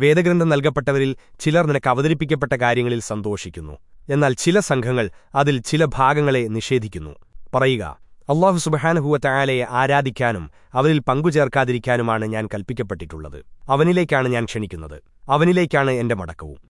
വേദഗ്രന്ഥം നൽകപ്പെട്ടവരിൽ ചിലർ നിനക്ക് അവതരിപ്പിക്കപ്പെട്ട കാര്യങ്ങളിൽ സന്തോഷിക്കുന്നു. എന്നാൽ ചില സംഘങ്ങൾ അതിൽ ചില ഭാഗങ്ങളെ നിഷേധിക്കുന്നു. പറയുക അള്ളാഹു സുബഹാനുഭൂവത്ത ആരാധിക്കാനും അവരിൽ പങ്കുചേർക്കാതിരിക്കാനുമാണ് ഞാൻ കൽപ്പിക്കപ്പെട്ടിട്ടുള്ളത്. അവനിലേക്കാണ് ഞാൻ ക്ഷണിക്കുന്നത്. അവനിലേക്കാണ് എന്റെ മടക്കവും.